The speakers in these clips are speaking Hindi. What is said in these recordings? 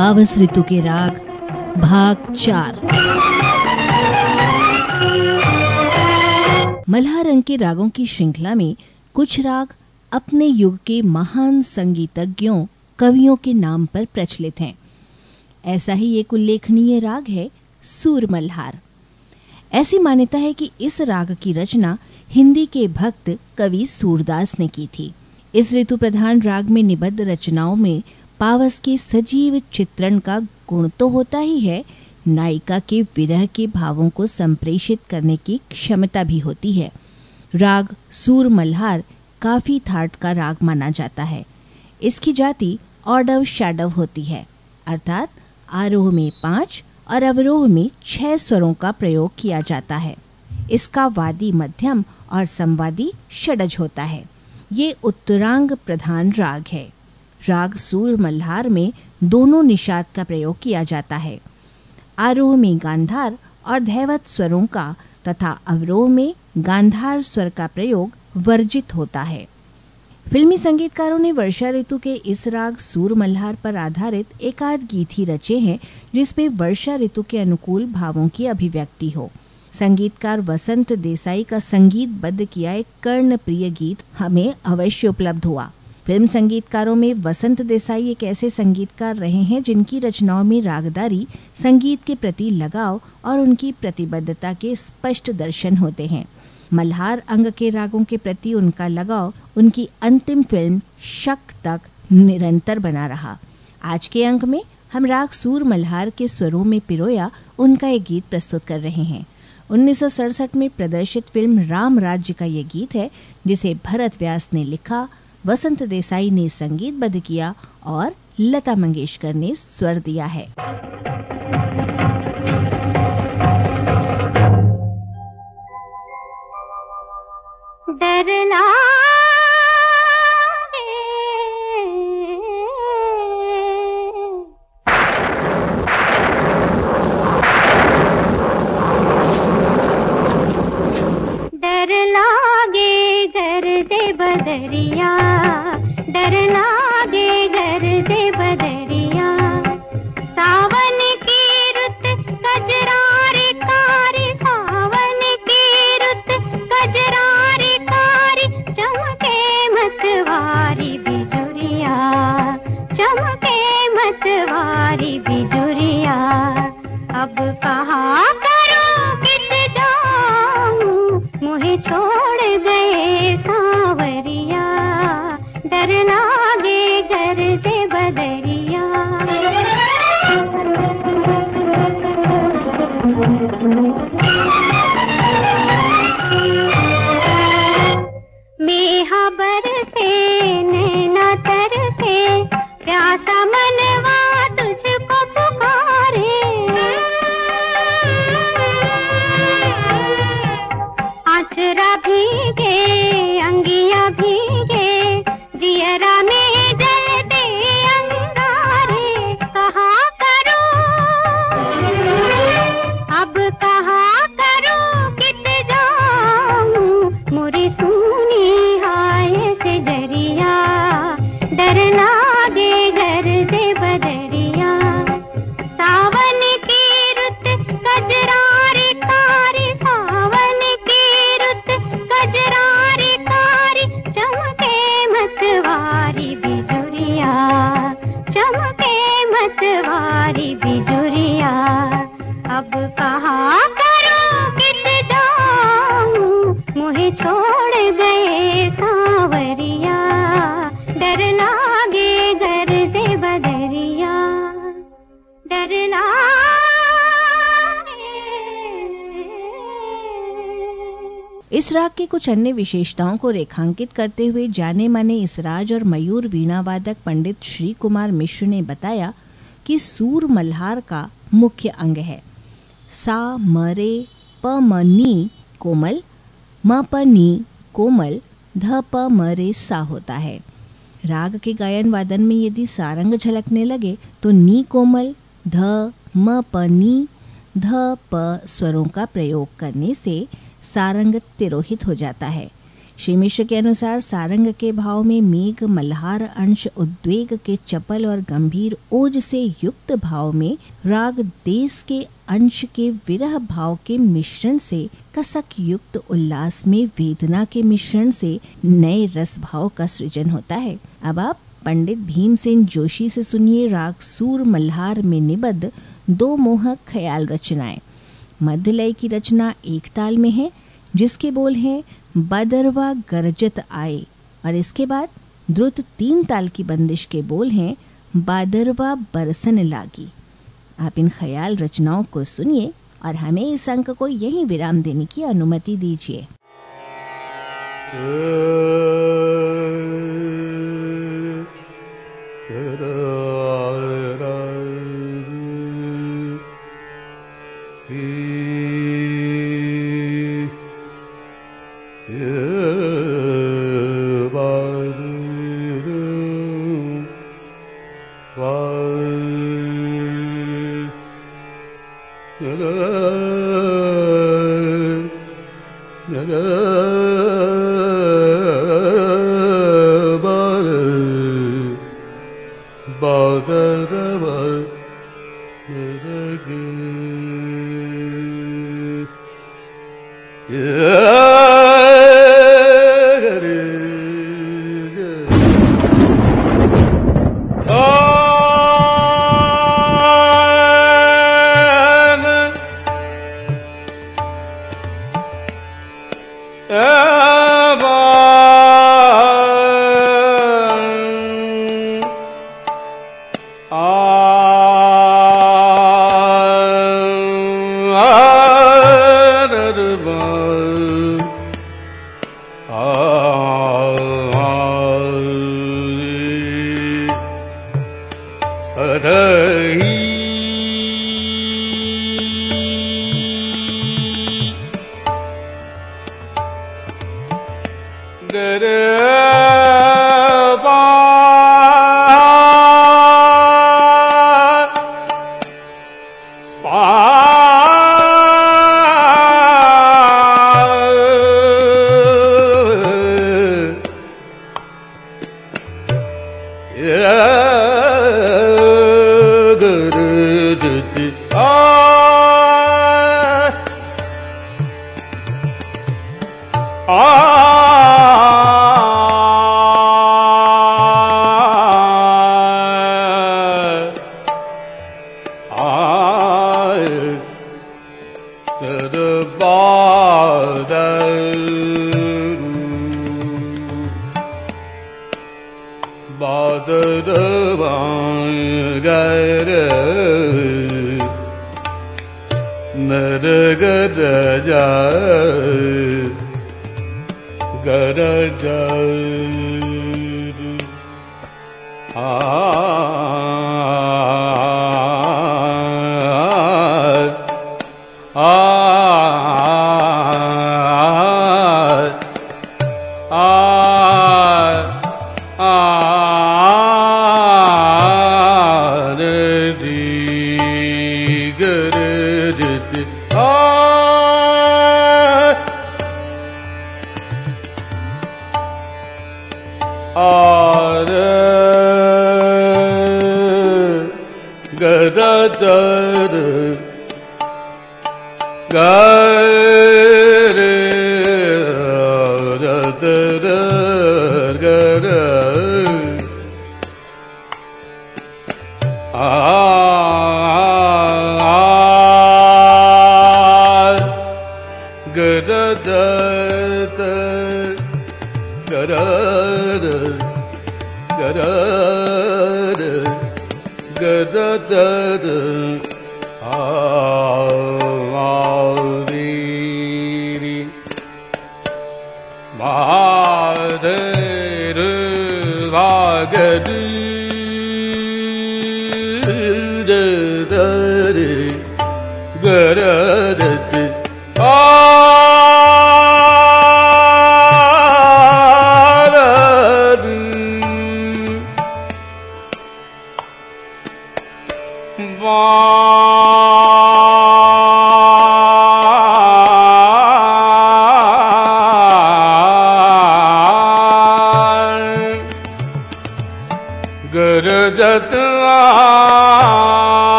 पावस ऋतु के राग, भाग चार। मल्हार रंग के रागों की श्रृंखला में कुछ राग अपने युग के महान संगीतज्ञों, कवियों के नाम पर प्रचलित हैं। ऐसा ही एक उल्लेखनीय राग है, सूर मल्हार। ऐसी मान्यता है कि इस राग की रचना हिंदी के भक्त कवि सूरदास ने की थी। इस ऋतु प्रधान राग में निबद्ध रचनाओं में पावस के सजीव चित्रण का गुण तो होता ही है। नायिका के विरह के भावों को संप्रेषित करने की क्षमता भी होती है। राग, सूर मल्हार काफ़ी थाट का राग माना जाता है। इसकी जाति ऑडव शैडव होती है, अर्थात आरोह में पाँच और अवरोह में छह स्वरों का प्रयोग किया जाता है। इसका वादी मध्यम और संवादी षडज होता है। ये उत्तरांग प्रधान राग है। राग सूर मल्हार में दोनों निषाद का प्रयोग किया जाता है। आरोह में गांधार और धैवत स्वरों का तथा अवरोह में गांधार स्वर का प्रयोग वर्जित होता है। फिल्मी संगीतकारों ने वर्षा ऋतु के इस राग सूर मल्हार पर आधारित एकाध गीत ही रचे हैं, जिसमें वर्षा ऋतु के अनुकूल भावों की अभिव्यक्ति हो। संगीतकार वसंत देसाई का संगीतबद्ध किया एक कर्ण प्रिय गीत हमें अवश्य उपलब्ध हुआ। फ़िल्म संगीतकारों में वसंत देसाई एक ऐसे संगीतकार रहे हैं जिनकी रचनाओं में रागदारी, संगीत के प्रति लगाव और उनकी प्रतिबद्धता के स्पष्ट दर्शन होते हैं। मल्हार अंग के रागों के प्रति उनका लगाव उनकी अंतिम फ़िल्म शक तक निरंतर बना रहा। आज के अंक में हम राग सूर मल्हार के स्वरों में पिरोया उनका एक गीत प्रस्तुत कर रहे हैं। उन्नीस सौ सड़सठ में प्रदर्शित फ़िल्म राम राज्य का ये गीत है, जिसे भरत व्यास ने लिखा वसंत देसाई ने संगीतबद्ध किया और लता मंगेशकर ने स्वर दिया है। डरना मेहा बरसे नैना तरसे प्यासा मनवा तुझको इस राग के कुछ अन्य विशेषताओं को रेखांकित करते हुए जाने माने इसराज और मयूर वीणा वादक पंडित श्री कुमार मिश्र ने बताया कि सूर मल्हार का मुख्य अंग है। सा मरे प नी, कोमल, म, प, नी, कोमल, ध, प मरे सा होता है। राग के गायन वादन में यदि सारंग झलकने लगे तो नी कोमल, ध, म, प, नी, ध, प, स्वरों का प्रयोग करने से सारंग तिरोहित हो जाता है। श्री मिश्र के अनुसार सारंग के भाव में मेघ, मल्हार, अंश, उद्वेग के चपल और गंभीर ओज से युक्त भाव में राग देश के अंश के विरह भाव के मिश्रण से, कसक युक्त उल्लास में वेदना के मिश्रण से नए रस भाव का सृजन होता है। अब आप पंडित भीमसेन जोशी से सुनिए राग सूर, मल्हार में निबद्ध दो मोहक ख्याल रचनाएँ। मध्यलय की रचना एक ताल में है, जिसके बोल हैं, बदरवा गरजत आए। और इसके बाद द्रुत तीन ताल की बंदिश के बोल हैं, बादरवा बरसन लागी। आप इन ख्याल रचनाओं को सुनिए और हमें इस अंक को यही विराम देने की अनुमति दीजिए। गर नर गर जा गर जा da da kadu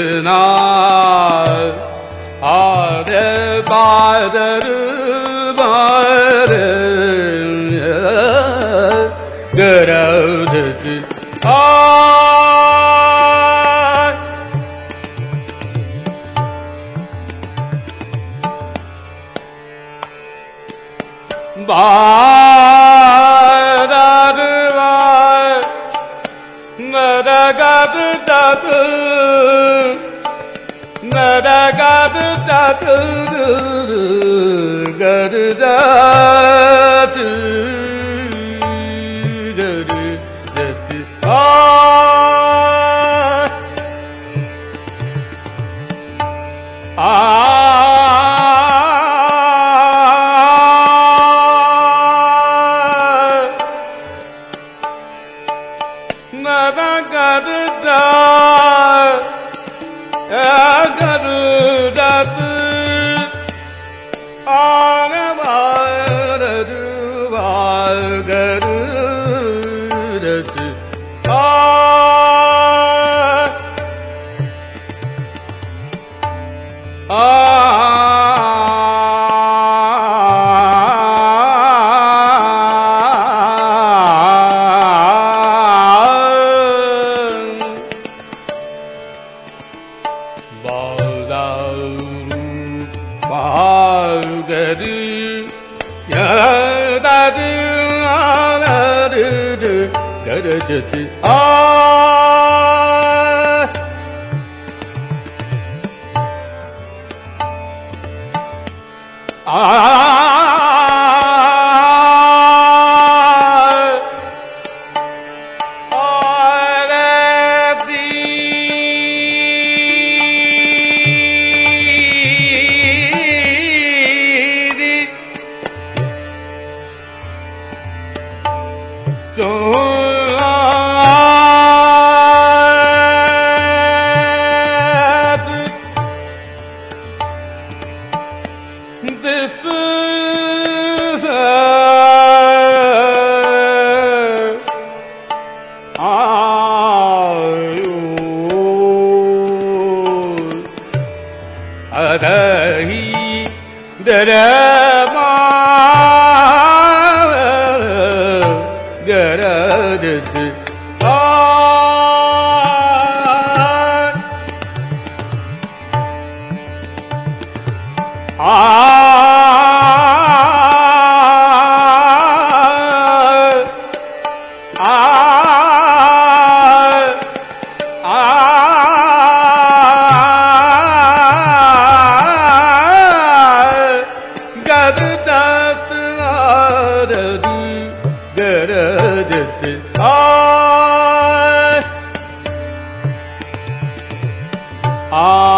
Krishna Hare Badar Bhare Gaudati Bhadar Bhare Madagab Dadu ga da da da ga da da da Do do do do do do do. da da हि ददा ah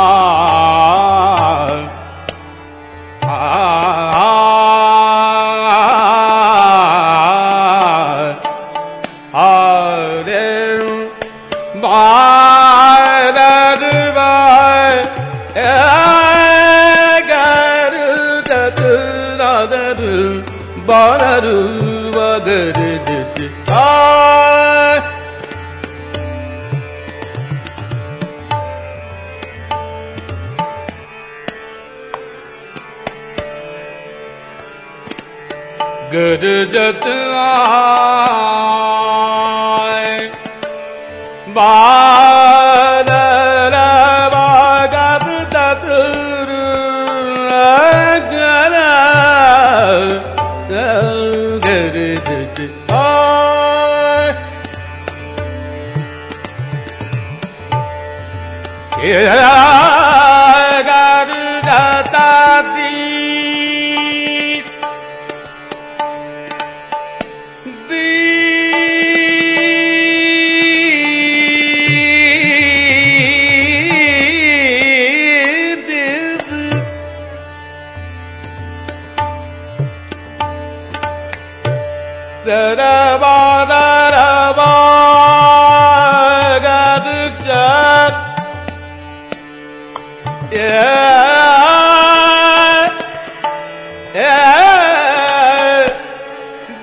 ਜਦ ਜਤ ਆਏ ਬਾਲ ਰਵਾ ਗਬ ਤਤੁਰ ਅਗਰ ਗਰ ਜਤ ਆਏ। ਇਹ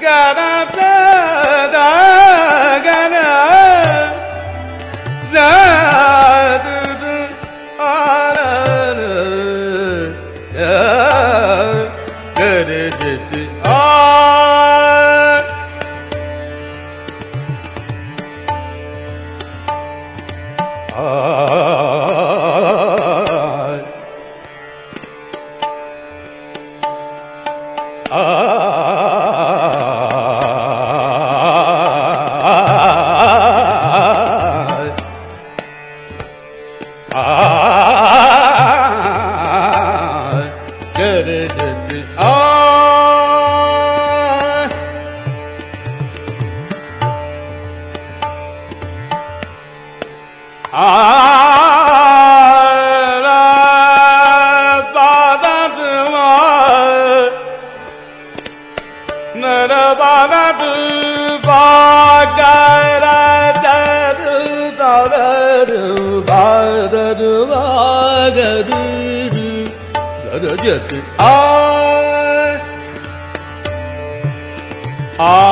Gabapé. आ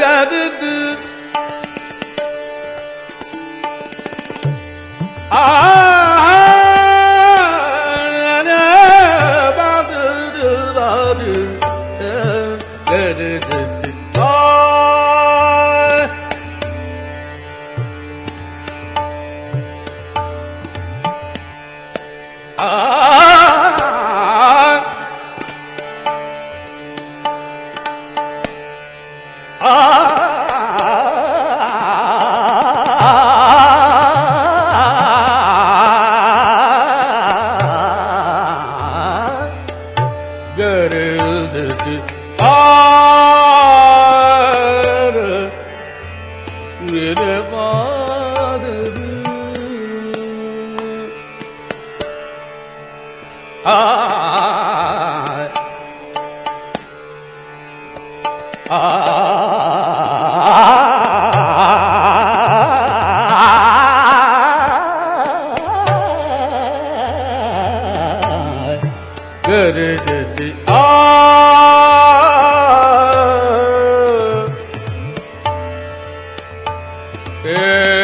ஜகத் Yeah.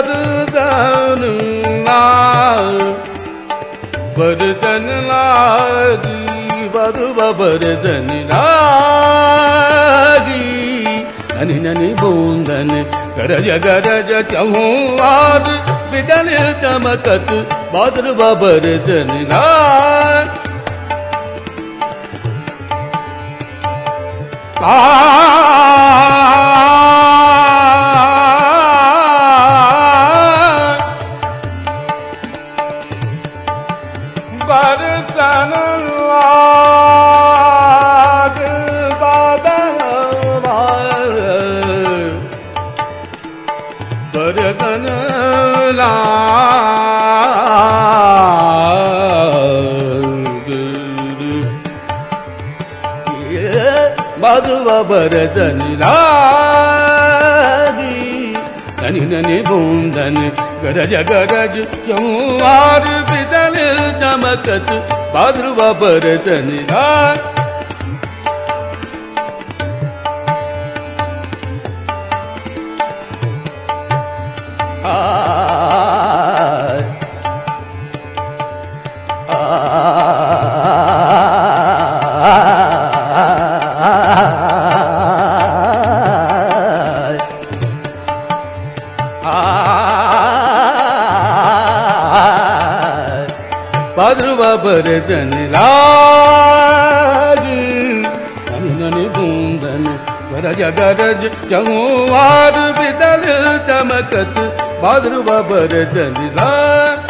वरदन वरदन लागी दु वरदन लागी ननि ननि बोन्दन गरज गरज चमवाद विदन वरदन लागी आ बादुबरी ननि धनि बन गरज गरज चुवान चमक बाधुबरचन पद्रुव बरतन लाग नन बूंदन गरज गरज चहुआर बिदल चमकत पद्रुव बरतन लाग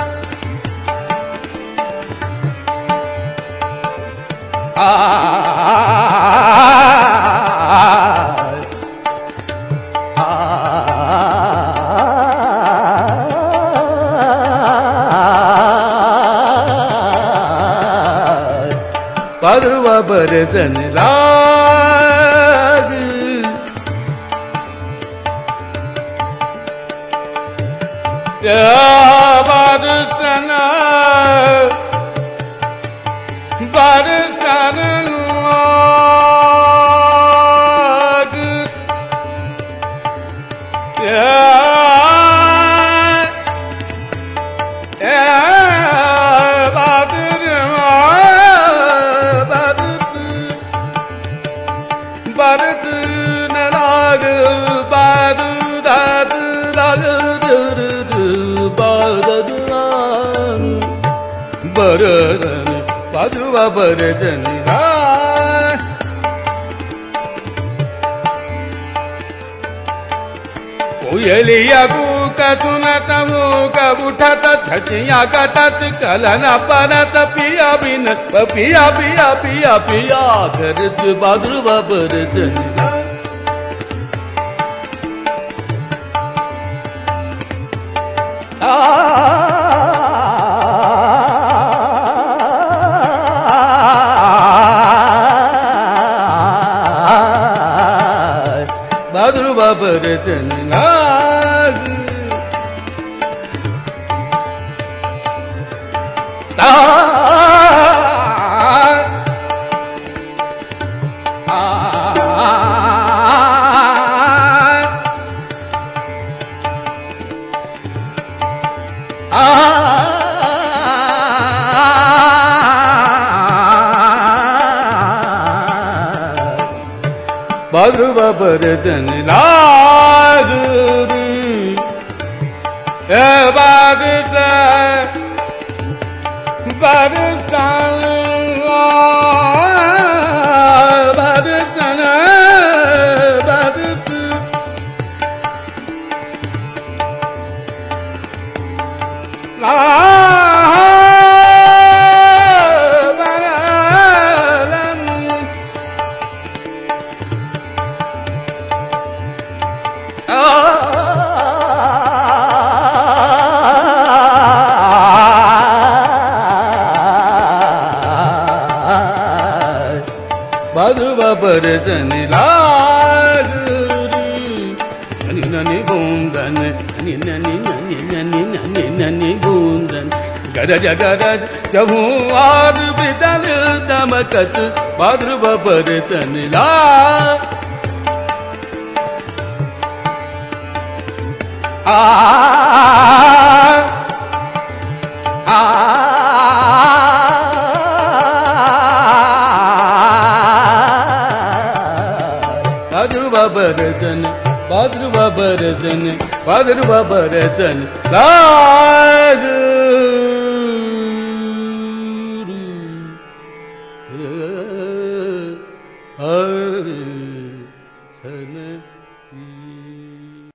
ਅਬਰਸਨ ਲਾਗ ਯਾ ਬਾਦ ਤਨਾ पादुआ बरदन कोयलिया का सुनत मूक उठत छचिया कटत कलन परत पिया बिन, पिया पिया पिया पिया बबर बद्रु बबर चन नाग बद्रु बबर चन लाग about his. कर जगरज जहू आर विदन दमकत भद्रव पर तन ला आ आ भद्रव बरतन भद्रव बरतन भद्रव बरतन लाग